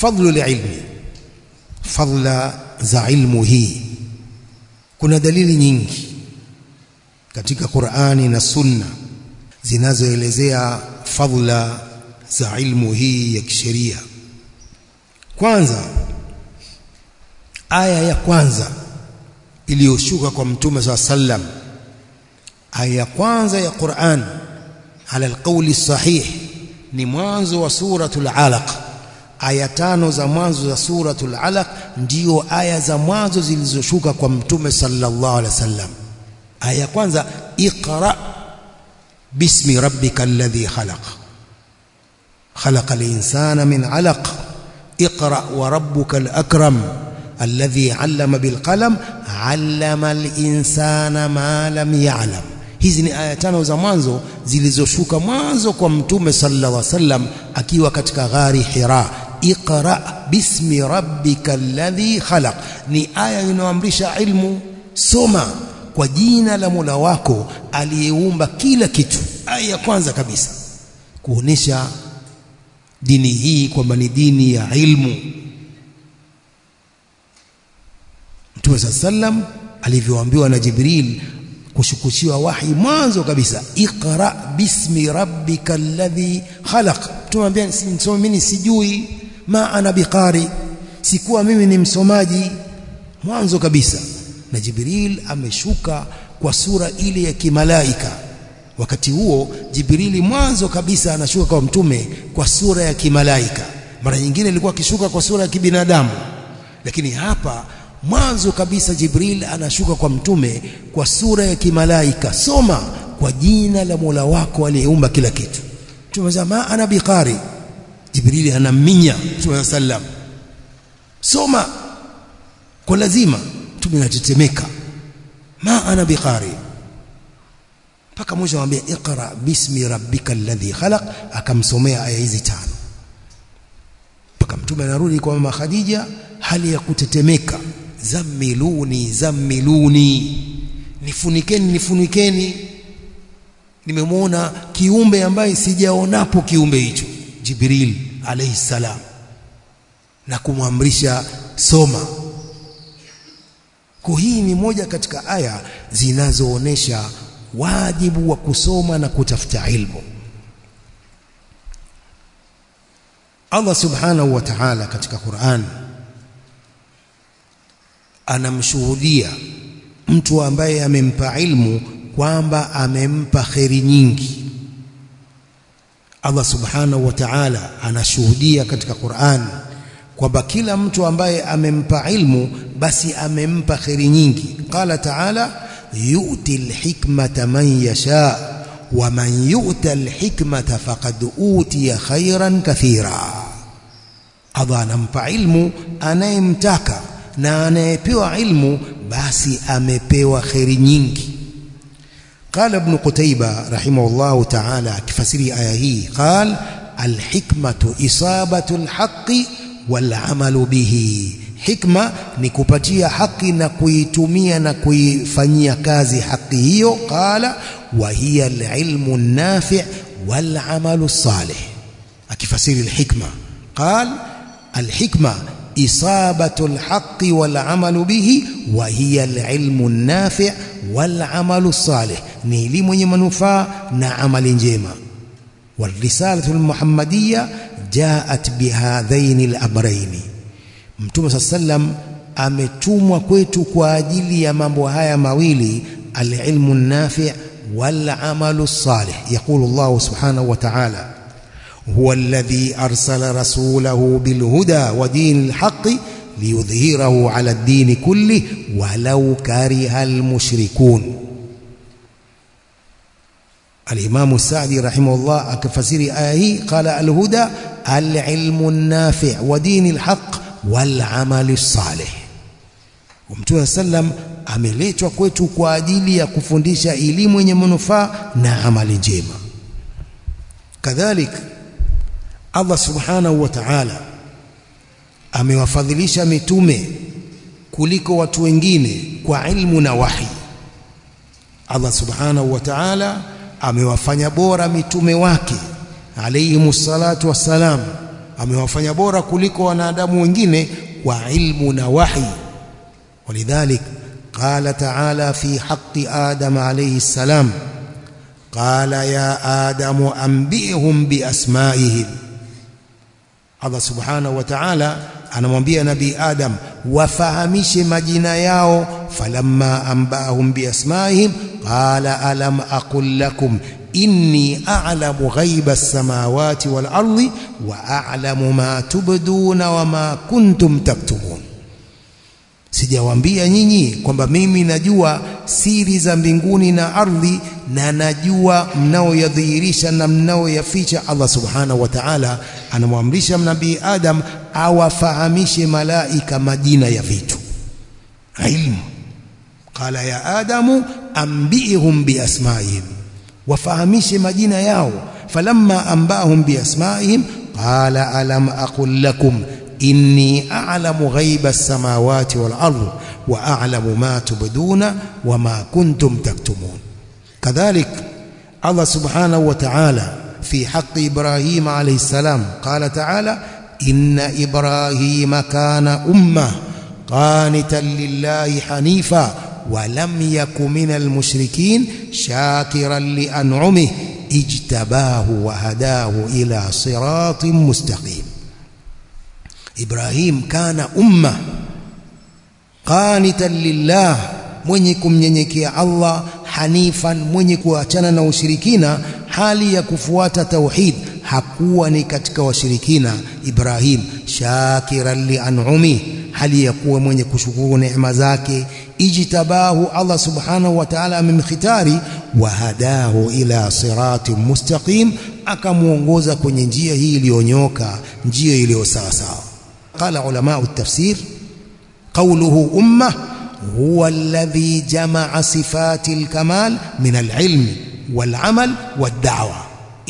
fadlu ilmi fadla za ilmu hii kuna dalili nyingi katika Qur'ani na Sunna zinazoelezea fadla za ilmu hii ya kisheria kwanza aya ya kwanza iliyoshuka kwa mtume swalla sallam aya ya kwanza ya Qur'an ala alqawli sahih ni mwanzo wa suratul alaq aya tano za mwanzo za suratul alaq ndio aya za mwanzo zilizoshuka kwa mtume sallallahu alaihi wasallam. Aya kwanza iqra bismi rabbika alladhi khalaq. Khalaqa al-insana min alaq. Iqra wa rabbuka al-akram alladhi 'allama bil qalam 'allama al-insana ma lam ya'lam. Hizi ni aya tano za mwanzo zilizoshuka mwanzo kwa mtume sallallahu alaihi wasallam akiwa katika ghari hira iqra bismi rabbika alladhi khalaq. Ni aya inayoamrisha ilmu. Soma kwa jina la Mola wako aliyeumba kila kitu. Aya ya kwanza kabisa. Kuonesha dini hii kwamba ni dini ya ilmu. Mtume sallam alivyoambiwa na Jibril kushukushiwa wahi mwanzo kabisa. Iqra bismi rabbika alladhi khalaq tumwambia mimi sijui ma ana biqari sikuwa mimi ni msomaji. Mwanzo kabisa na Jibril ameshuka kwa sura ile ya kimalaika. Wakati huo Jibrili mwanzo kabisa anashuka kwa mtume kwa sura ya kimalaika. Mara nyingine ilikuwa akishuka kwa sura ya kibinadamu. Lakini hapa mwanzo kabisa Jibril anashuka kwa mtume kwa sura ya kimalaika. Soma kwa jina la Mola wako aliyeumba kila kitu. Tumezama ana biqari Jibril anaminya Mtume sallam. Soma. Kwa lazima mtume anatetemeka. Ma ana biqari. Mpaka mwisho anamwambia iqra bismi rabbika alladhi khalaq. Akamsomea aya hizi tano. Mpaka mtume anarudi kwa mama Khadija hali ya kutetemeka. Zammiluni zammiluni. Nifunikeni nifunikeni. Nimemwona kiumbe ambaye sijaonapo kiumbe hicho. Jibril alayhi salam na kumwamrisha soma. Kwa hii ni moja katika aya zinazoonesha wajibu wa kusoma na kutafuta ilmu. Allah subhanahu wa ta'ala katika Qur'an anamshuhudia mtu ambaye amempa ilmu kwamba amempa kheri nyingi Allah subhanahu wa ta'ala anashuhudia katika Qur'an kwamba kila mtu ambaye amempa ilmu basi amempa kheri nyingi. Qala ta'ala yu'ti al-hikmata man yasha wa man yu'ta al-hikmata faqad utiya khairan kathira. Allah anampa ilmu anayemtaka na anayepewa ilmu basi amepewa kheri nyingi قال ابن قتيبة رحمه الله تعالى كفسري آية قال الحكمة إصابة الحق والعمل به. حكمة نكوباتيا حق نكوي نكويفانيا كازي حقي هيو قال وهي العلم النافع والعمل الصالح. أكفسير الحكمة قال الحكمة إصابة الحق والعمل به وهي العلم النافع والعمل الصالح. Ni elimu yenye manufaa na amali njema. والرسالة المحمدية جاءت بهذين الأمرين Mtume وسلم ametumwa kwetu kwa ajili ya mambo haya mawili alilmu nafi' wal amalu salih يقول الله سبحانه وتعالى هو الذي أرسل رسوله بالهدى ودين الحق ليظهره على الدين كله ولو كره المشركون alimamu Sa'di rahimahullah akafasiri aya hii qala alhuda alilmu nafi wa dini alhaq wal amali salih Mtume sallam ameletwa kwetu kwa ajili ya kufundisha elimu yenye manufaa na amali njema. Kadhalik Allah subhanahu wa ta'ala amewafadhilisha mitume kuliko watu wengine kwa ilmu na wahi. Allah subhanahu wa ta'ala amewafanya bora mitume wake alayhi salatu wassalam. Amewafanya bora kuliko wanadamu wengine kwa ilmu na wahi. Walidhalik qala ta'ala fi haqqi adam alayhi salam. Qala ya adamu anbihum bi Allah subhanahu wa ta'ala anamwambia nabii Adam wafahamishe majina yao. Falamma ambahum biasmaihim qala alam aqul lakum inni a'lamu ghaiba as-samawati wal ardi wa a'lamu ma tubduna wa ma kuntum taktumun. Sijawaambia nyinyi kwamba mimi najua siri za mbinguni na ardhi na najua mnaoyadhihirisha na mnaoyaficha Allah subhanahu wa ta'ala. Anamwamrisha nabii Adam awafahamishe malaika majina ya vitu ilmu qala ya adamu ambihum biasmaihim wafahamishe majina yao falamma ambahum biasmaihim qala alam aqul lakum inni a'lamu ghaiba as-samawati wal ardh wa a'lamu ma tubduna wa ma kuntum taktumun kadhalik Allah subhanahu wa ta'ala في حق إبراهيم عليه السلام قال تعالى إن إبراهيم كان أمة قانتا لله حنيفا ولم يك من المشركين شاكرا لأنعمه اجتباه وهداه إلى صراط مستقيم. إبراهيم كان أمة قانتا لله mwenye kumnyenyekea Allah hanifan mwenye kuachana na ushirikina hali ya kufuata hakuwa ni katika washirikina Ibrahim shakiran li an'umi hali ya kuwa mwenye kushukuru neema zake ijtabahu Allah subhanahu wa ta'ala amemkhitari wa hadahu ila siratin mustaqim akamuongoza kwenye njia hii iliyonyoka njia iliyo sawa sawa qala ulama at-tafsir qawluhu ummah هو الذي جمع صفات الكمال من العلم والعمل والدعوة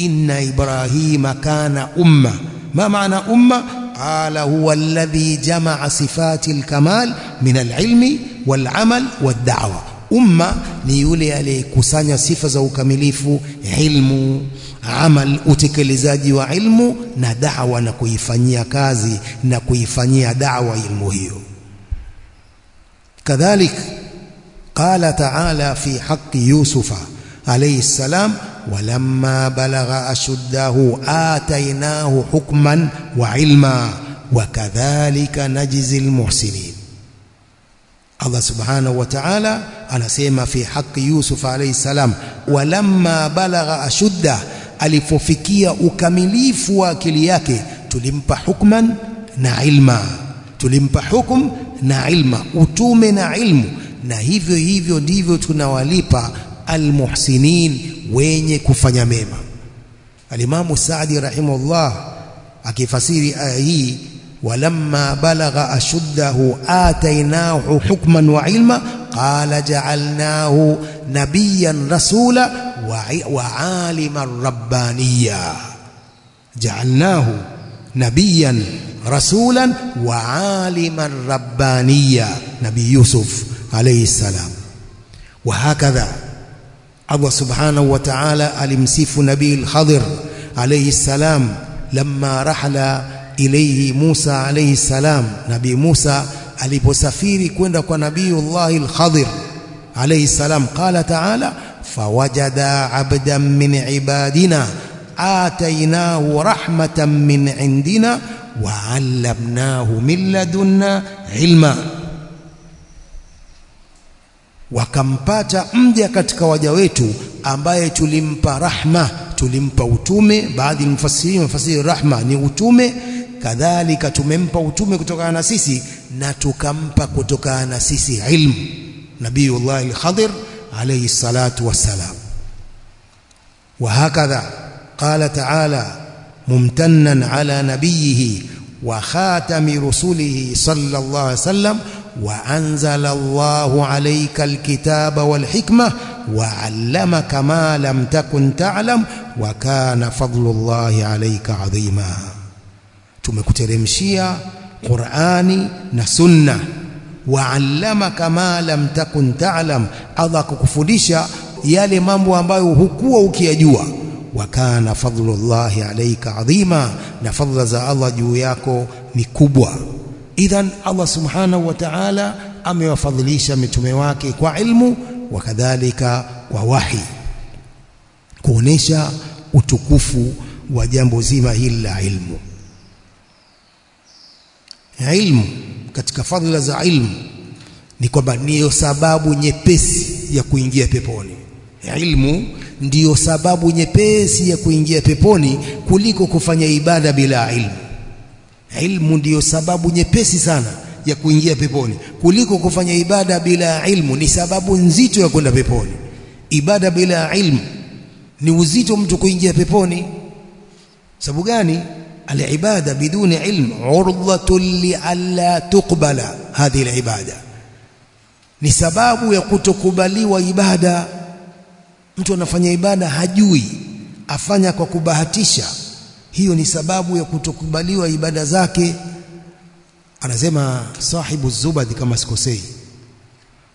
إن إبراهيم كان أمة. ما معنى أمة؟ قال هو الذي جمع صفات الكمال من العلم والعمل والدعوة. أمة ليولي عليه سانيا صفة وكمليف علم عمل أتكلزاج وعلم ندعوة نكويفانيا كازي نكويفانيا دعوة المهيو كذلك قال تعالى في حق يوسف عليه السلام walamma balagha ashuddahu atainahu hukman wa ilma wa kadhalika najzil muhsinin Allah subhanahu wa ta'ala anasema fi haki Yusuf alayhi salam walamma balagha ashudda alipofikia ukamilifu wa akili yake tulimpa hukman na ilma. Tulimpa hukum na ilma utume na ilmu. Na hivyo hivyo ndivyo tunawalipa almuhsinin, wenye kufanya mema. Alimamu Saadi rahimahullah akifasiri aya hii, walamma balagha ashuddahu atainahu hukman wa ilma qala ja'alnahu nabiyan rasula wa, wa aliman rabbaniya ja'alnahu nabiyan rasulan wa aliman rabbaniya nabi Yusuf alayhi salam wa hakadha وهكذا الله سبحانه وتعالى alimsifu نبي الخضر عليه السلام لما رحل إليه موسى عليه السلام نبي موسى aliposafiri kwenda kwa nabiiullah al-Khadir alayhi salam qala ta'ala fawajada 'abdan min ibadina atainahu rahmatan min indina وعلمناه من لدنا علما wakampata mja katika waja wetu ambaye tulimpa rahma tulimpa utume baadhi ya mfasiri mfasiri rahma ni utume kadhalika tumempa utume kutokana na sisi na tukampa kutokana na sisi ilmu nabiyullah al-khadir alayhi salatu wassalam وهكذا قال تعالى ممتنا على نبيه وخاتم رسله صلى الله عليه وسلم waanzala Allahu alayka alkitaba walhikma waallamaka ma lam takun ta'lam wa kana fadlullahi alayka adhima. Tumekuteremshia Qur'ani na Sunna, waallamaka ma lam takun ta'lam, Allah kukufundisha yale mambo ambayo hukuwa ukiyajua. Wa kana fadlullahi alayka adhima, na fadla za Allah juu yako ni kubwa idhan Allah subhanahu wa ta'ala amewafadhilisha mitume wake kwa ilmu wakadhalika kwa wahi kuonesha utukufu wa jambo zima hili la ilmu. Ilmu katika fadhila za ilmu ni kwamba ndiyo sababu nyepesi ya kuingia peponi. Ilmu ndiyo sababu nyepesi ya kuingia peponi kuliko kufanya ibada bila ilmu ilmu ndiyo sababu nyepesi sana ya kuingia peponi. Kuliko kufanya ibada bila ilmu ni sababu nzito ya kwenda peponi. Ibada bila ilmu ni uzito mtu kuingia peponi. Sababu gani? Alibada biduni ilm urdhatun li alla tuqbala hadhihi alibada. Ni sababu ya kutokubaliwa ibada. Mtu anafanya ibada hajui afanya kwa kubahatisha hiyo ni sababu ya kutokubaliwa ibada zake anasema sahibu zubadi kama sikosei.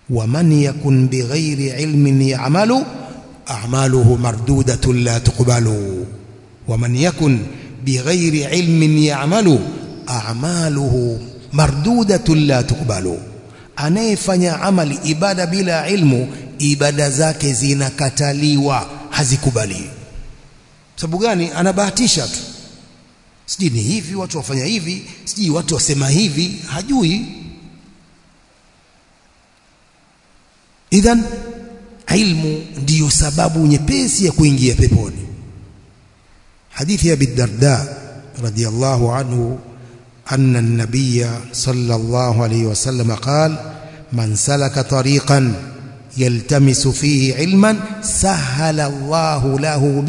Wa man yakun bighairi ilmin ya'malu a'maluhu mardudatun la tuqbalu. Wa man yakun bighairi ilmin ya'malu a'maluhu mardudatun la tuqbalu. Anayefanya amali ibada bila ilmu ibada zake zinakataliwa hazikubaliwi sababu gani anabahatisha tu sijui ni hivi watu wafanya hivi sijui watu wasema hivi hajui idhan ilmu ndiyo sababu nyepesi ya kuingia peponi hadithi ya bidarda radiyallahu anhu أن النبي صلى الله عليه وسلم قال من سلك طريقا يلتمس فيه علما سهل الله له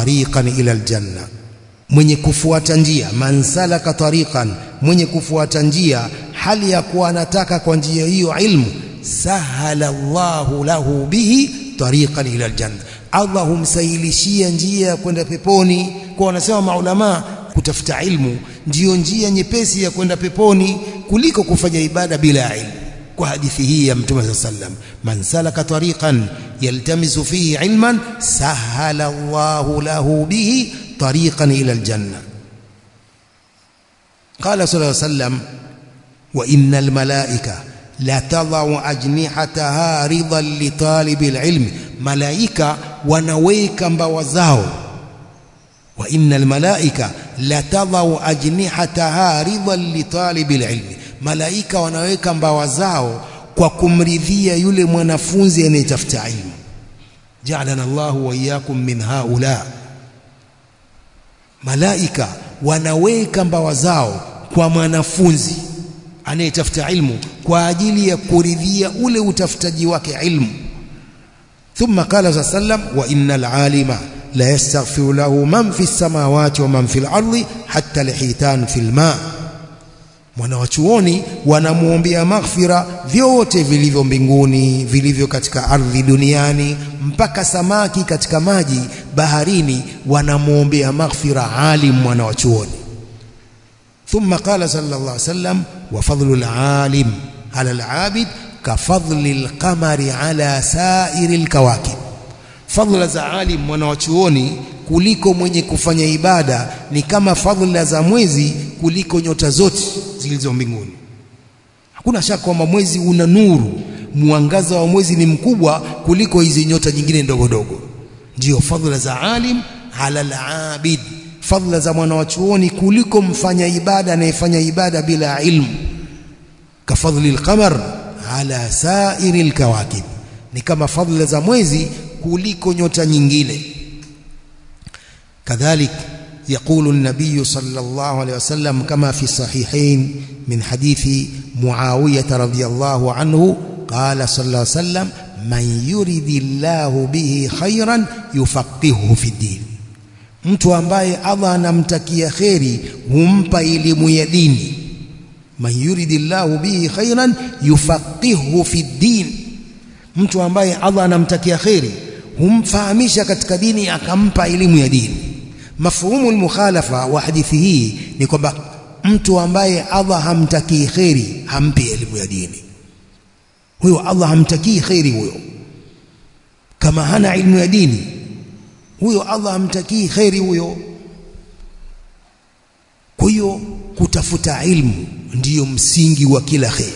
tariqan ila aljanna. Mwenye kufuata njia man salaka tariqan mwenye kufuata njia hali ya kuwa anataka kwa njia hiyo ilmu sahala Allahu lahu bihi tariqan ila aljanna. Allah humsahilishia njia ya kwenda peponi. Kwa wanasema maulama kutafuta ilmu ndiyo njia nyepesi ya kwenda peponi kuliko kufanya ibada bila ilmu. kwa hadithi hii ya mtume sallam man salaka tariqan yaltamisu fihi ilman sahala Allahu lahu bihi tariqan ila aljanna قال صلى الله عليه وسلم وإن الملائكة لا تضع أجنحتها رضا لطالب العلم ملائكة ونويك مبوزاو وإن الملائكة latadhau ajnihataha ridan litalibi lilmi malaika wanaweka mbawa zao kwa kumridhia yule mwanafunzi anayetafuta ilmu. Jaalana Allahu wa iyyakum min haula. Malaika wanaweka mbawa zao kwa mwanafunzi anayetafuta ilmu kwa ajili ya kuridhia ule utafutaji wake ilmu. Thumma qala sallam wa innal alima la yastaghfiru lahu man fi samawati wa man fil ardi hatta fi fil ma mwanawachuoni wanamuombea maghfira vyote vilivyo mbinguni vilivyo katika ardhi duniani mpaka samaki katika maji baharini wanamuombea maghfira alim mwanawachuoni. Thumma qala sallallahu alaihi wasallam wa fadlul alim ala alabid ka fadli alqamari ala sairil kawakib fadhila za alim mwanawachuoni kuliko mwenye kufanya ibada ni kama fadhila za mwezi kuliko nyota zote zilizo mbinguni. Hakuna shaka kwamba mwezi una nuru. Mwangaza wa mwezi ni mkubwa kuliko hizi nyota nyingine ndogo ndogo. Ndio fadhila za alim ala alabid fadhila za mwanawachuoni kuliko mfanya ibada anayefanya ibada bila ilmu. Kafadhli al-qamar ala sairi al-kawakib ni kama fadhila za mwezi kuliko nyota nyingine kadhalik يقول النبي صلى الله عليه وسلم كما في الصحيحين من حديث معاوية رضي الله عنه قال صلى الله عليه وسلم من يرد الله به خيرا يفقهه في الدين mtu ambaye Allah anamtakia kheri humpa elimu ya dini man yuridillahu bihi khairan yufaqihu fi din mtu ambaye Allah anamtakia kheri humfahamisha katika dini akampa elimu ya dini. Mafhumu almukhalafa wa hadithi hii ni kwamba mtu ambaye Allah hamtakii kheri hampi elimu ya dini. Huyo Allah hamtakii kheri huyo. Kama hana elimu ya dini huyo Allah hamtakii kheri huyo. Kwa hiyo kutafuta ilmu ndiyo msingi wa kila kheri.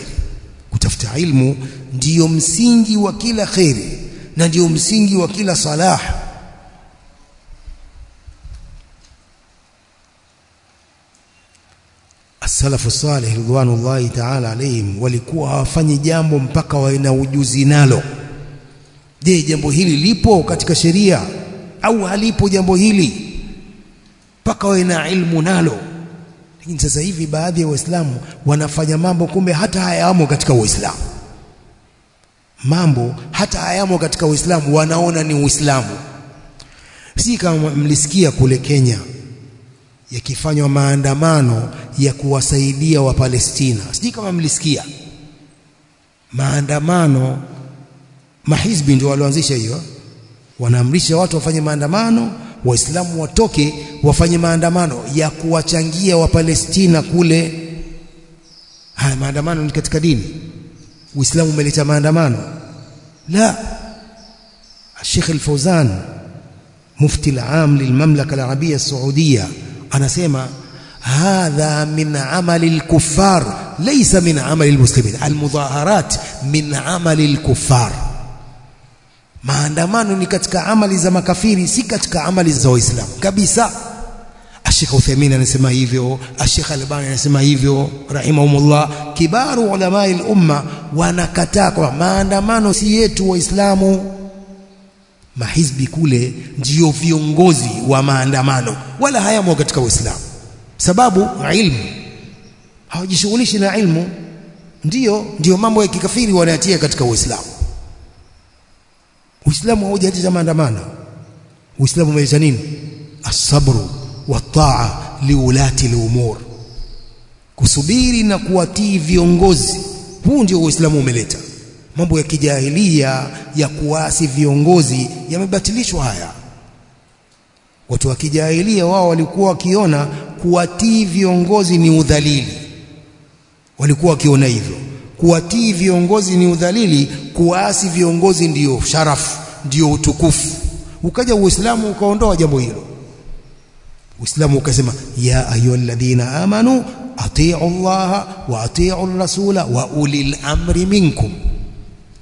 Kutafuta ilmu ndiyo msingi wa kila kheri na ndio msingi wa kila salah As-salafu salih ridwanullahi ta'ala alayhim walikuwa hawafanyi jambo mpaka wawe na ujuzi nalo. Je, jambo hili lipo katika sheria au halipo jambo hili? Mpaka wawe na ilmu nalo. Lakini sasa hivi baadhi ya Waislamu wanafanya mambo kumbe hata hayamo katika Uislamu. Mambo hata hayamo katika Uislamu wanaona ni Uislamu. Si kama mlisikia kule Kenya yakifanywa maandamano ya kuwasaidia wa Palestina. Sijui kama mlisikia maandamano, mahizbi ndio walioanzisha hiyo, wanaamrisha watu wafanye maandamano, Waislamu watoke wafanye maandamano ya kuwachangia wa Palestina kule. Haya maandamano ni katika dini? Uislamu umeleta maandamano? La. Sheikh Al-Fauzan mufti al-am lilmamlaka al-arabia as-saudiya anasema hadha min amali al-kuffar laysa min amali al-muslimin al-mudhaharat min amali al-kuffar maandamano ni katika amali za makafiri si katika amali za waislamu kabisa Sheikh Uthaymeen anasema hivyo Ashekh Albani anasema hivyo rahimahumullah. Kibaru ulama al-umma wanakataa kwa maandamano si yetu waislamu. Mahizbi kule ndiyo viongozi wa maandamano wala hayamo katika Uislamu. Sababu ilmu hawajishughulishi na ilmu. Ndiyo ndio mambo ya kikafiri wanayatia katika Uislamu. Uislamu haujaleta maandamano. Uislamu umeleta nini? Asabru wataa liulati lumur kusubiri na kuwatii viongozi huu ndio Uislamu umeleta. Mambo ya kijahilia ya kuasi viongozi yamebatilishwa haya. Watu wa kijahilia wao walikuwa wakiona kuwatii viongozi ni udhalili. Walikuwa wakiona hivyo. Kuwatii viongozi ni udhalili kuasi viongozi ndiyo sharafu ndiyo utukufu. Ukaja uislamu ukaondoa jambo hilo Uislamu ukasema ya ayyuhalladhina amanu atii'u Allah wa atii'u ar-rasula wa ulil amri minkum.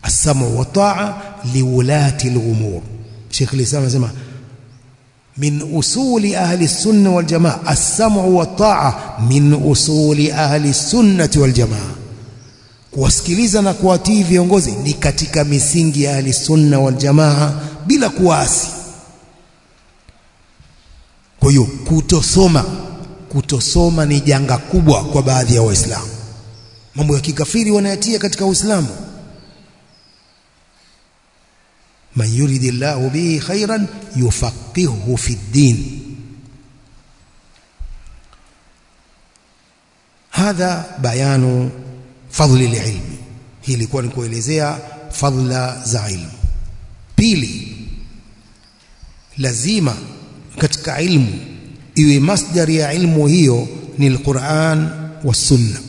As-sam'u wa ta'a liwulati al-umur Sheikh al-Islam anasema min usuli ahli sunna wal jamaa. As-sam'u wa ta'a min usuli ahli sunnati wal jamaa. Kuwasikiliza na kuwatii viongozi ni katika misingi ya ahli sunna wal jamaa bila kuasi kwa hiyo kutosoma, kutosoma ni janga kubwa kwa baadhi ya Waislamu. Mambo ya kikafiri wanayatia katika Uislamu. man yuridillahu bihi khairan yufaqihu fi ddin. hadha bayanu fadli lilmi hii ilikuwa ni kuelezea fadla za ilmu pili lazima katika ilmu. Iwe masdari ya ilmu hiyo ni alquran wa sunna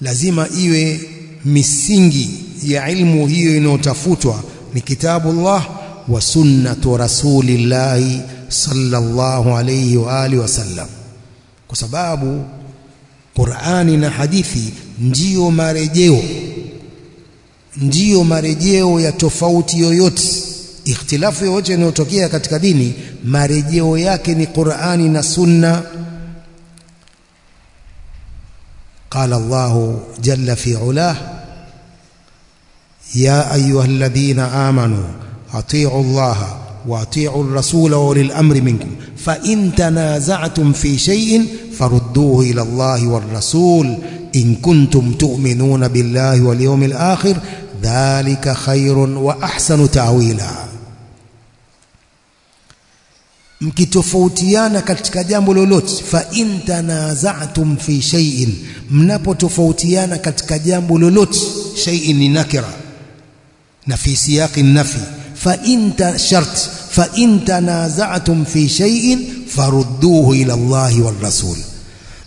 lazima iwe misingi ya ilmu hiyo inayotafutwa ni kitabullah wa sunnatu rasulillahi sallallahu alayhi wa alihi wasallam kwa sababu Qur'ani na hadithi ndiyo marejeo ndiyo marejeo ya tofauti yoyote ikhtilafu yoyote inayotokea katika dini marejeo yake ni Qur'ani na قال الله جل في علاه يا أيها الذين آمنوا أطيعوا الله وأطيعوا الرسول وأولي الأمر منكم فإن تنازعتم في شيء فردوه إلى الله والرسول إن كنتم تؤمنون بالله واليوم الآخر ذلك خير وأحسن تأويلا mkitofautiana katika jambo lolote fa in fi shay'in mnapotofautiana katika jambo lolote shay'in ni nakira na fi siyaqi nafi. Fa in shart fa in tanaza'tum fi shay'in farudduhu ila Allahi wal rasul.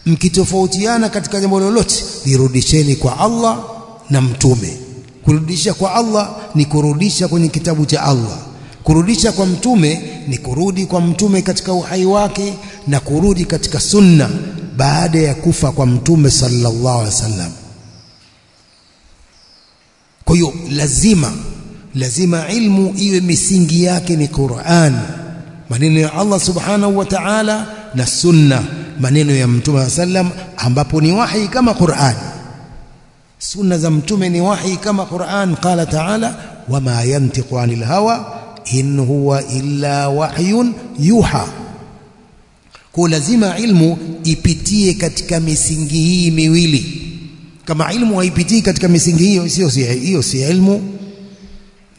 Mkitofautiana katika jambo lolote lirudisheni kwa Allah na mtume. Kurudisha kwa Allah ni kurudisha kwenye kitabu cha Allah kurudisha kwa mtume ni kurudi kwa mtume katika uhai wake na kurudi katika sunna baada ya kufa kwa mtume sallallahu alaihi wasallam. Kwa hiyo lazima lazima ilmu iwe misingi yake ni Qur'an maneno ya Allah subhanahu wa ta'ala na sunna maneno ya mtume sallam ambapo ni wahi kama Qur'an. Sunna za mtume ni wahi kama Qur'an qala ta'ala wama yantiqu anil hawa إن هو إلا وحي يوحى. كو لازم علم يبتي كتك مسنجه ميولي كما علم يبتي كتك مسنجه يو سي علم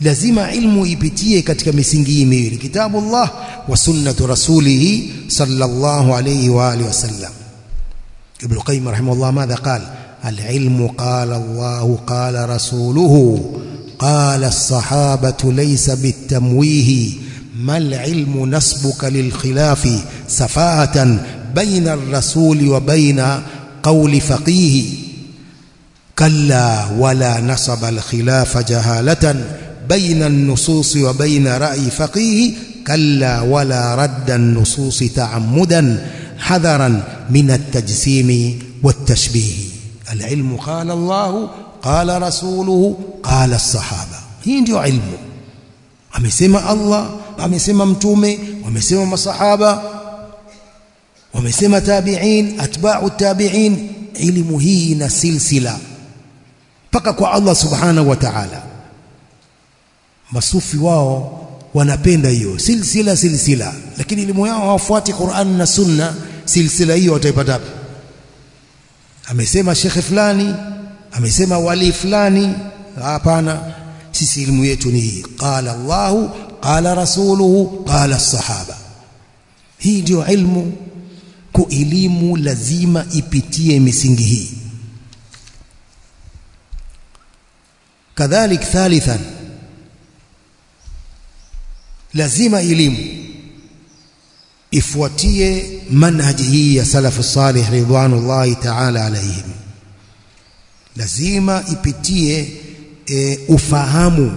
لازم علم يبتي كتك مسنجه ميولي كتاب الله وسنة رسوله صلى الله عليه وآله وسلم ابن القيم رحمه الله ماذا قال العلم قال الله قال رسوله قال الصحابة ليس بالتمويه ما العلم نسبك للخلاف سفاهة بين الرسول وبين قول فقيه؟ كلا ولا نصب الخلاف جهالة بين النصوص وبين رأي فقيه كلا ولا رد النصوص تعمدا حذرا من التجسيم والتشبيه. العلم قال الله qala rasuluhu qala sahaba. Hii ndio ilmu. Amesema Allah amesema mtume wamesema masahaba wamesema tabi'in atba'u tabi'in. Elimu hii na silsila mpaka kwa Allah subhanahu wa ta'ala. Masufi wao wanapenda hiyo. Silsila silsila. Lakini elimu yao hawafuati Qur'an na Sunna. Silsila hiyo wataipata amesema shekhe fulani amesema wali fulani. Hapana sisi elimu yetu ni hii. Qala Allahu qala rasuluhu qala sahaba. Hii ndio ilmu. Kuelimu lazima ipitie misingi hii. Kadhalik thalithan. Lazima elimu ifuatie manhaji hii ya salafu salih ridwanullahi ta'ala alaihim lazima ipitie e, ufahamu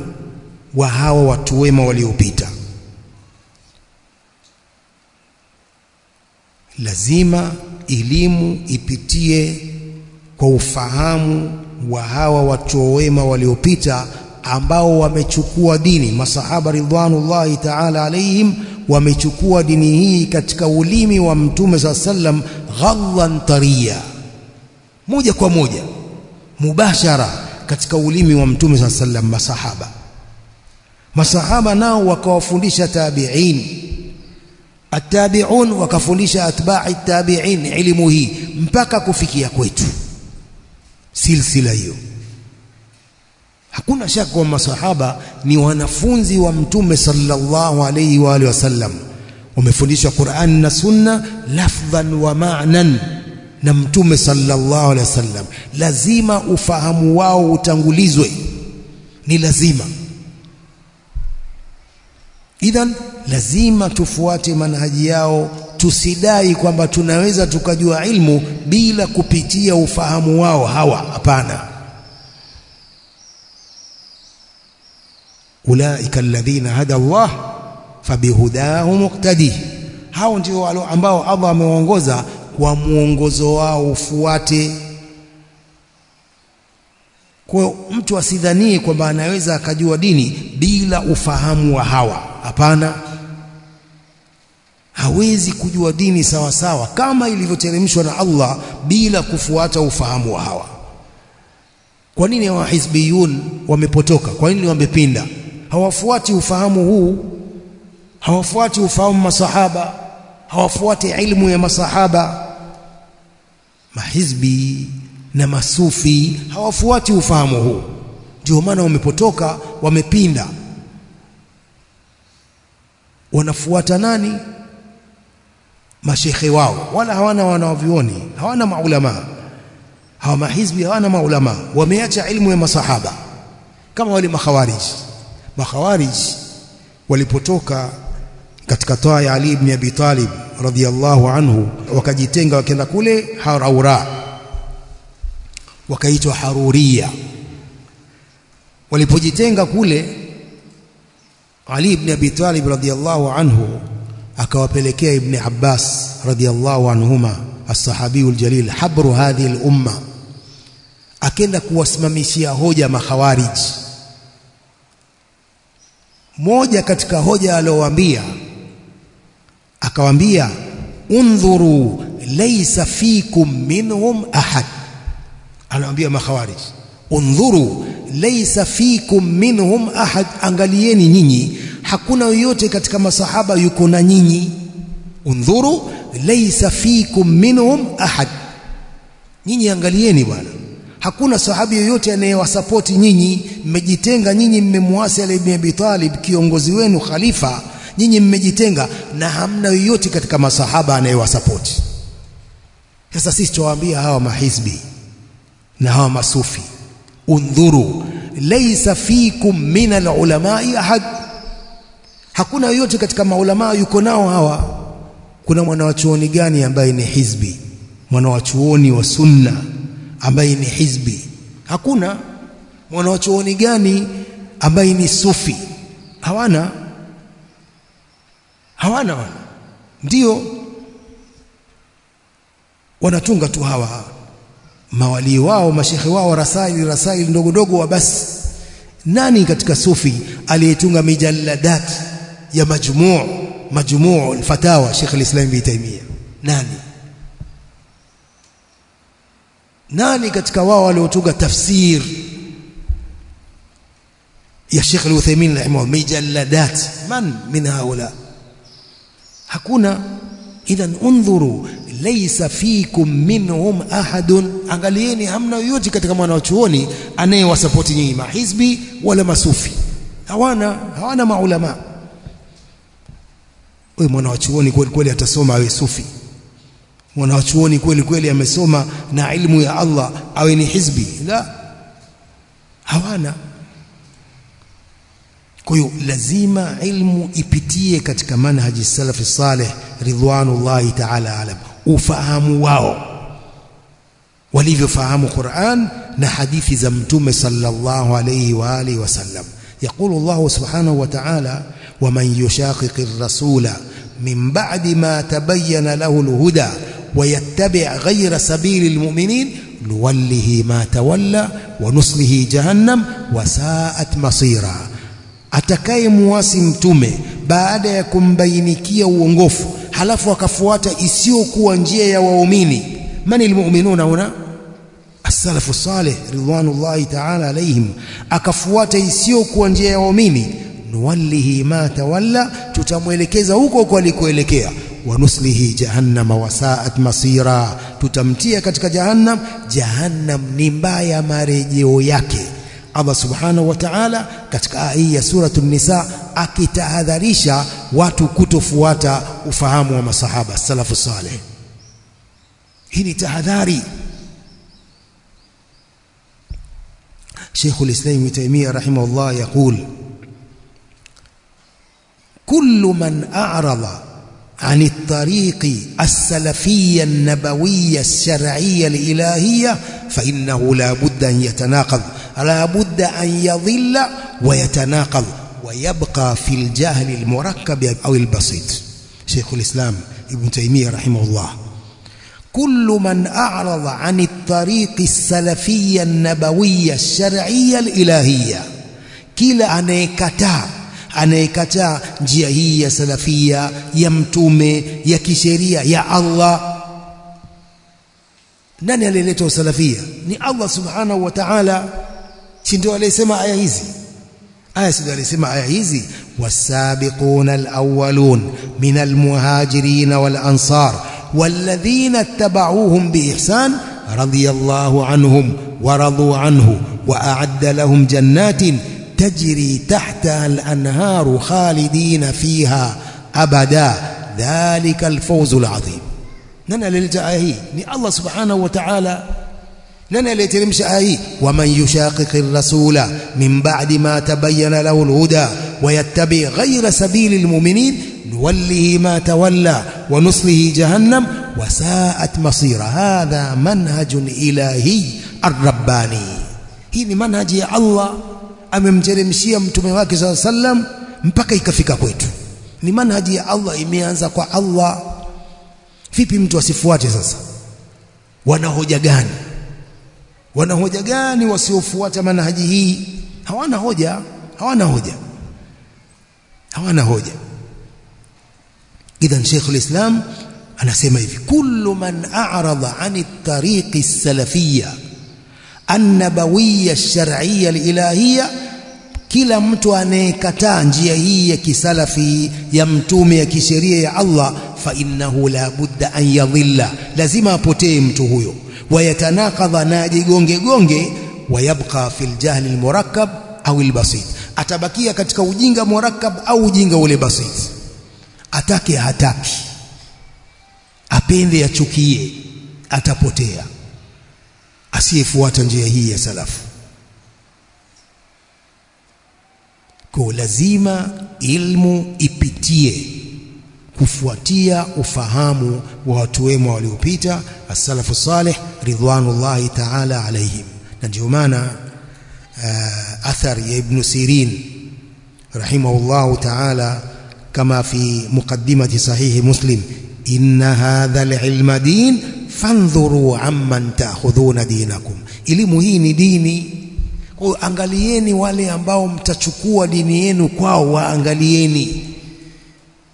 wa hawa watu wema waliopita. Lazima elimu ipitie kwa ufahamu wa hawa watu wema waliopita ambao wamechukua dini. Masahaba ridwanullahi ta'ala alaihim wamechukua dini hii katika ulimi wa mtume saa sallam ghallan tariya. Moja kwa moja mubashara katika ulimi wa mtume saa sallam masahaba. Masahaba nao wakawafundisha tabi'in. Attabi'un wakafundisha atba'i tabi'in elimu hii mpaka kufikia kwetu. Silsila hiyo. Hakuna shaka kwa masahaba ni wanafunzi wa mtume sallallahu alaihi wa alihi wasallam. Wamefundishwa Qur'an na Sunna lafdhan wa ma'nan na mtume sallallahu alaihi wasallam. Lazima ufahamu wao utangulizwe. Ni lazima. Idhan lazima tufuate manhaji yao. Tusidai kwamba tunaweza tukajua ilmu bila kupitia ufahamu wao hawa. Hapana. Ulaika alladhina hada Allah fabihudahu muqtadi. Hao ndio ambao Allah amewaongoza kwa muongozo wao ufuate. Kwa mtu asidhanie kwamba anaweza akajua dini bila ufahamu wa hawa. Hapana. Hawezi kujua dini sawa sawa kama ilivyoteremshwa na Allah bila kufuata ufahamu wa hawa. Kwa nini wahizbiyun wamepotoka? Kwa nini wamepinda? Hawafuati ufahamu huu. Hawafuati ufahamu masahaba. Hawafuati ilmu ya masahaba mahizbi na masufi hawafuati ufahamu huu. Ndio maana wamepotoka wamepinda. Wanafuata nani? Mashekhe wao. Wala hawana wanaovioni hawana maulama. Hawa mahizbi hawana maulama. Wameacha ilmu ya masahaba. Kama wale makhawarij. Makhawarij walipotoka katika toa ya Ali ibn Abi Talib radhiyallahu anhu wakajitenga wakaenda kule Haraura wakaitwa Haruria walipojitenga kule Ali ibn Abi Talib radhiyallahu anhu akawapelekea Ibn Abbas radhiyallahu anhuma as-sahabi al-jalil habru hadhihi al-umma akenda kuwasimamishia hoja makhawarij. Moja katika hoja aliowaambia akawaambia undhuru laysa fikum minhum ahad. Anawaambia makhawarij undhuru laysa fikum minhum ahad angalieni nyinyi hakuna yoyote katika masahaba yuko na nyinyi. Undhuru laysa fikum minhum ahad. Nyinyi angalieni bwana hakuna sahabi yoyote anayewasapoti nyinyi. Mmejitenga nyinyi mmemwasi Ali ibn Abi Talib kiongozi wenu khalifa nyinyi mmejitenga na hamna yoyote katika masahaba anayewasapoti sasa sisi tuwaambia hawa mahizbi na hawa masufi undhuru laysa fikum min alulamai ahad. Hakuna yoyote katika maulama yuko nao hawa. Kuna mwanawachuoni gani ambaye ni hizbi? Mwanawachuoni wa sunna ambaye ni hizbi? Hakuna. Mwanawachuoni gani ambaye ni sufi? Hawana hawana wana ndio wanatunga tu hawa mawali wao mashehe wao rasaili rasaili ndogo ndogo wa basi. Nani katika sufi aliyetunga mijalladat ya majmuu majmuu alfatawa Sheikh al-Islam Ibn Taymiyyah? Nani? Nani katika wao waliotunga tafsir ya Sheikh al-Uthaymeen rahimahullah? Mijalladat. Man min haula hakuna. Idhan undhuru laysa fikum minhum ahadun. Angalieni hamna yoyote katika mwanachuoni anayewasapoti nyinyi mahizbi wala masufi. Hawana hawana maulama. Wewe mwanachuoni kweli kweli atasoma awe sufi. Mwanachuoni kweli kweli amesoma na ilmu ya Allah awe ni hizbi. La. Hawana kwa lazima ilmu ipitie katika manhaji salafi saleh ridwanullahi ta'ala alam ufahamu wao walivyofahamu Qur'an na hadithi za mtume sallallahu alayhi wa alihi wasallam يقول الله سبحانه وتعالى ومن يشاقق الرسول من بعد ما تبين له الهدى ويتبع غير سبيل المؤمنين نوله ما تولى ونصله جهنم وساءت مصيرا atakaye muasi mtume baada ya kumbainikia uongofu halafu akafuata isiyokuwa njia ya waumini. Mani almu'minuna huna? As-salafu salih ridwanullahi ta'ala alayhim. Akafuata isiyokuwa njia ya waumini. Nuwallihi ma tawalla tutamwelekeza huko huko alikoelekea. Wanuslihi jahannama wasaat masira tutamtia katika jahannam. Jahannam ni mbaya marejeo yake Allah subhanahu wa ta'ala katika aya ya suratul nisa akitahadharisha watu kutofuata ufahamu wa masahaba salafu saleh hii ni tahadhari الإسلام ابن تيمية رحمه الله يقول كل من أعرض عن الطريق السلفية النبوية الشرعية الإلهية فإنه لا بد أن يتناقض لا بد أن يضل ويتناقض ويبقى في الجهل المركب أو البسيط. شيخ الإسلام ابن تيمية رحمه الله. كل من أعرض عن الطريق السلفية النبوية الشرعية الإلهية كلا أنيكتا anayekataa njia hii ya salafia ya mtume ya kisheria ya Allah nani alileta subhanahu wa ta'ala si ndio aliyesema aya hizi aya si ndio aliyesema aya hizi alawwalun min almuhajirin wal ansar والذين اتبعوهم بإحسان رضي الله عنهم ورضوا عنه وأعد لهم جنات تجري تحتها الأنهار خالدين فيها أبدا ذلك الفوز العظيم ننا للجاء هي ni Allah subhanahu wa ta'ala nani aliyeteremsha aya hii waman yushaqiqi ar-rasula min ba'di ma tabayyana lahu al-huda wa yattabi ghayra sabili al-mu'minin nuwallihi ma tawalla wa nuslihi jahannam wa sa'at masira hadha manhajun ilahi ar-rabbani hii ni manhaji ya Allah amemteremshia mtume wake SAW sallam mpaka ikafika kwetu ni manhaji ya Allah imeanza kwa Allah vipi mtu asifuate sasa wana hoja gani wana hoja gani wasiofuata manhaji hii? Hawana hoja hawana hoja. Hawana hoja. Idhan Sheikh al-Islam anasema hivi kullu man a'rada 'ani at-tariqi as-salafiyya an-nabawiyya ash-shar'iyya al-ilahiyya kila mtu anayekataa njia hii ya kisalafi ya mtume ya kisheria ya Allah fa innahu la budda an yadhilla. Lazima apotee mtu huyo wayatanakadha na jigonge gonge wayabqa fil jahli almurakkab au albasit atabakia katika ujinga murakkab au ujinga ule basit. Atake hataki. Apende achukie atapotea. Asiyefuata njia hii ya salafu. Kwa lazima ilmu ipitie kufuatia ufahamu wa watu wema waliopita as-salafu salih ridwanullahi ta'ala alaihim na ndio maana athari ya ibn sirin rahimahullahu ta'ala kama fi muqaddimati sahihi muslim inna hadha al-ilma din fandhuru amman ta'khudhuna dinakum. Elimu hii ni dini. Kwa angalieni wale ambao mtachukua dini yenu kwao waangalieni.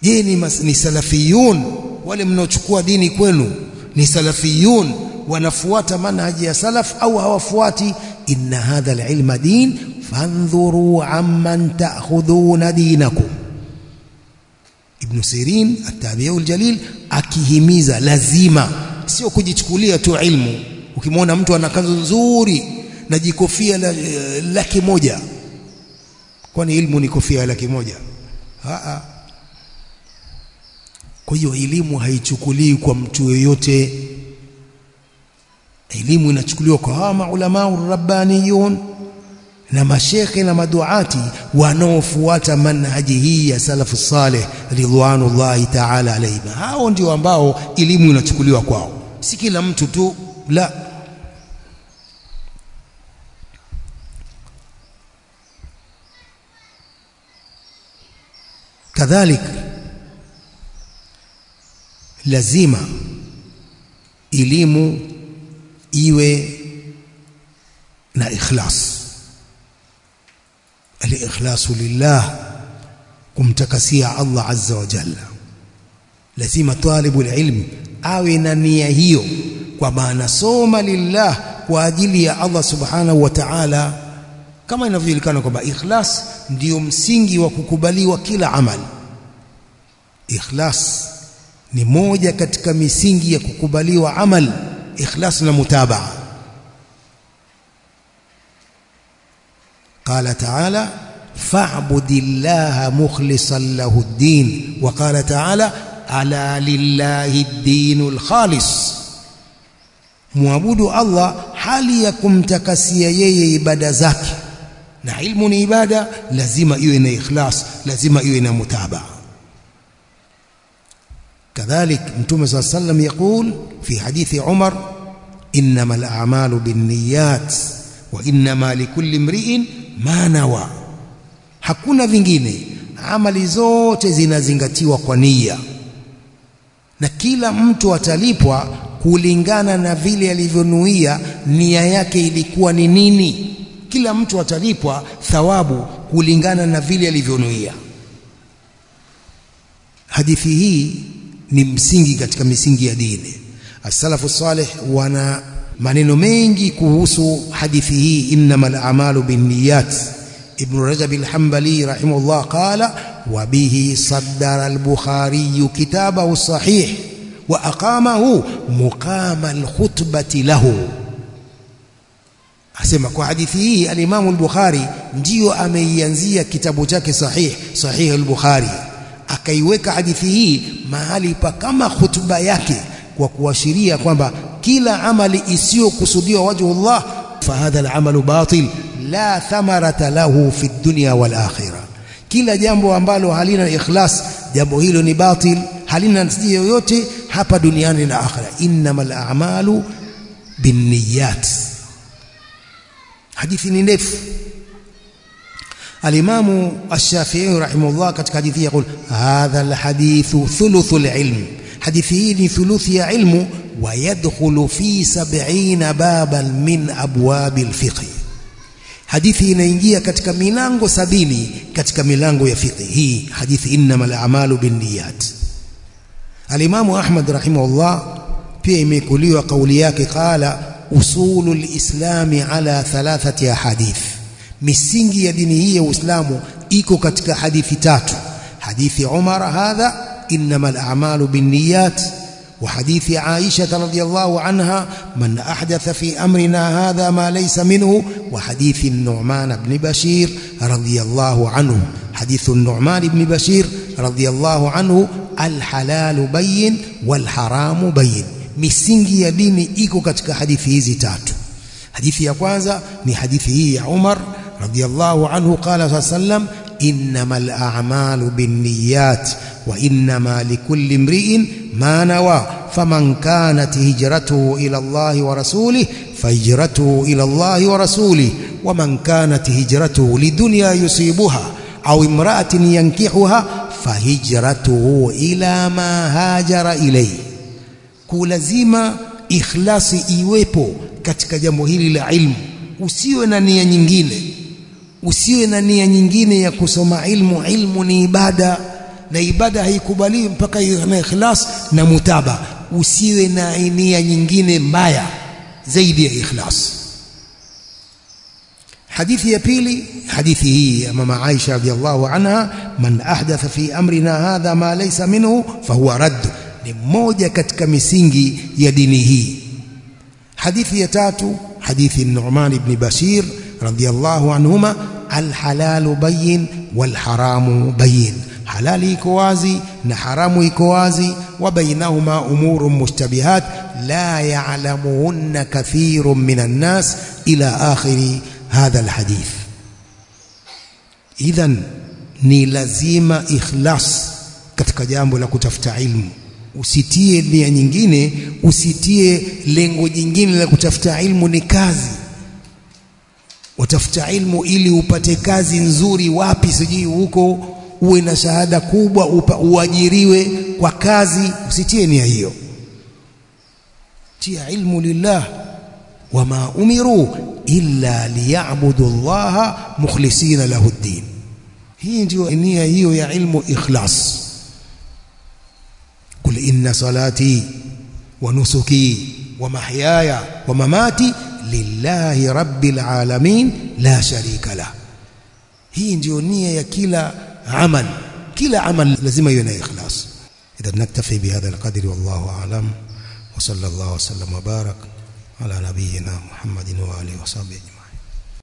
Je ni, ni salafiyun? Wale mnaochukua dini kwenu ni salafiyun wanafuata manhaji ya salaf au hawafuati inna hadha alilma din fandhuru amman ta'khudhuna dinakum. Ibn sirin at-tabi'u al-jalil akihimiza lazima sio kujichukulia tu ilmu. Ukimwona mtu ana kanzu nzuri na jikofia la, laki moja. Kwani ilmu ni kofia laki moja? Aa. kwa hiyo elimu haichukuliwi kwa mtu yeyote elimu inachukuliwa kwa hawa maulama rabbaniyun na mashekhe na maduati wanaofuata manhaji hii ya salafu saleh ridwanullahi ta'ala alaihim. hao ndio ambao elimu inachukuliwa kwao si kila mtu tu la kadhalik lazima elimu iwe na ikhlas. Al-ikhlasu lillah kumtakasia Allah azza wa jalla. Lazima talibu ilmi awe na nia hiyo kwa maana soma lillah kwa ajili ya Allah subhanahu wa ta'ala. Kama inavyojulikana kwamba ikhlas ndiyo msingi wa kukubaliwa kila amali ikhlas ni moja katika misingi ya kukubaliwa amal إخلاص المتابعة قال تعالى فاعبد الله مخلصا له الدين. وقال تعالى على لله الدين الخالص. معبود الله حال يكم تكسي يي عبادة زكي نعلم عبادة لازم يوين إخلاص لازم يوين متابعة. كذلك متوم صلى الله عليه وسلم يقول في حديث عمر انما الاعمال بالنيات وانما لكل امرئ ma nawa hakuna vingine amali zote zinazingatiwa kwa nia na kila mtu atalipwa kulingana na vile alivyonuia nia yake ilikuwa ni nini kila mtu atalipwa thawabu kulingana na vile alivyonuia hadithi hii ni msingi katika misingi ya dini. As-salafu salih wana maneno mengi kuhusu hadithi hii innamal a'malu binniyat. Ibn rajab al-hanbali rahimahullah qala wa bihi saddara al-bukhari kitabahu sahih wa aqamahu muqama al-khutbati lahu. Asema kwa hadithi hii al-imam al-bukhari ndio ameianzia kitabu chake sahih sahih al-bukhari akaiweka hadithi hii mahali pa kama khutba yake kwa kuashiria kwamba kila amali isiyokusudiwa wajhullah fahadha alamalu batil la thamarata lahu fi dunya wal akhirah. Kila jambo ambalo halina ikhlas jambo hilo ni batil halina natija yoyote hapa duniani na akhira innamal a'malu binniyat hadithi ni ndefu الإمام الشافعي رحمه الله كتك حديثي يقول هذا الحديث ثلث العلم. حديثي ثلثي علم ويدخل في سبعين بابا من أبواب الفقه. حديثي نينجي كتك ميلانغو سبيني كتك ميلانغو يا يفقه حديث إنما الأعمال بالنيات. الإمام أحمد رحمه الله في ميكولي وقولياك قال أصول الإسلام على ثلاثة أحاديث. Misingi ya dini hii ya uislamu iko katika hadithi tatu hadithi umar hadha innamal a'malu binniyat وحديث عائشة رضي الله عنها من أحدث في أمرنا هذا ما ليس منه وحديث النعمان بن بشير رضي الله عنه حديث النعمان بن بشير رضي الله عنه الحلال بين والحرام بين misingi ya dini iko katika hadithi hizi tatu hadithi ya kwanza ni hadithi hii ya Umar radhiyallahu anhu qala saa sallam innamal a'malu binniyat wa innama likulli imri'in ma nawa. Faman kanat hijratuhu ila Allahi wa rasulih fahijratuhu ila Allahi wa rasulih waman kanat hijratuhu lidunya yusibuha au imra'atin yankihuha fahijratuhu ila ma hajara ilayhi. Kulazima ikhlasi iwepo katika jambo hili la ilmu usiwe na nia nyingine usiwe na nia nyingine ya kusoma ilmu. Ilmu ni ibada na ibada haikubaliwi mpaka iwe na ikhlas na mutaba. Usiwe na nia nyingine mbaya zaidi ya ikhlas. Hadithi ya pili hadithi hii ya mama Aisha radhiallahu anha man ahdatha fi amrina hadha ma laysa minhu fahuwa radd ni moja katika misingi ya dini hii. Hadithi ya tatu hadithi Nu'man ibn Bashir radhiallahu anhuma alhalalu bayin walharamu bayin halali iko wazi na haramu iko wazi. Wa bainahuma umurun mushtabihat la ya'lamuhunna kathirun minan nas ila akhiri hadha alhadith. Idhan ni lazima ikhlas katika jambo la kutafuta ilmu. Usitie nia nyingine usitie lengo jingine la kutafuta ilmu ni kazi watafuta ilmu ili upate kazi nzuri wapi sijui huko uwe na shahada kubwa upa, uajiriwe kwa kazi. Usitie nia hiyo. Tia ilmu lillah. Wama umiru illa liyabudu llaha mukhlisina lahu ddin. Hii ndio nia hiyo ya ilmu ikhlas. Qul inna salati wa nusuki wa mahyaya wa mamati lillahi rabbil alamin la sharika lah hii ndio nia ya kila عمل كلا عمل لازم يكون إخلاص إذا نكتفي بهذا القدر والله أعلم وصلى الله وسلم وبارك على نبينا محمد وآله وصحبه أجمعين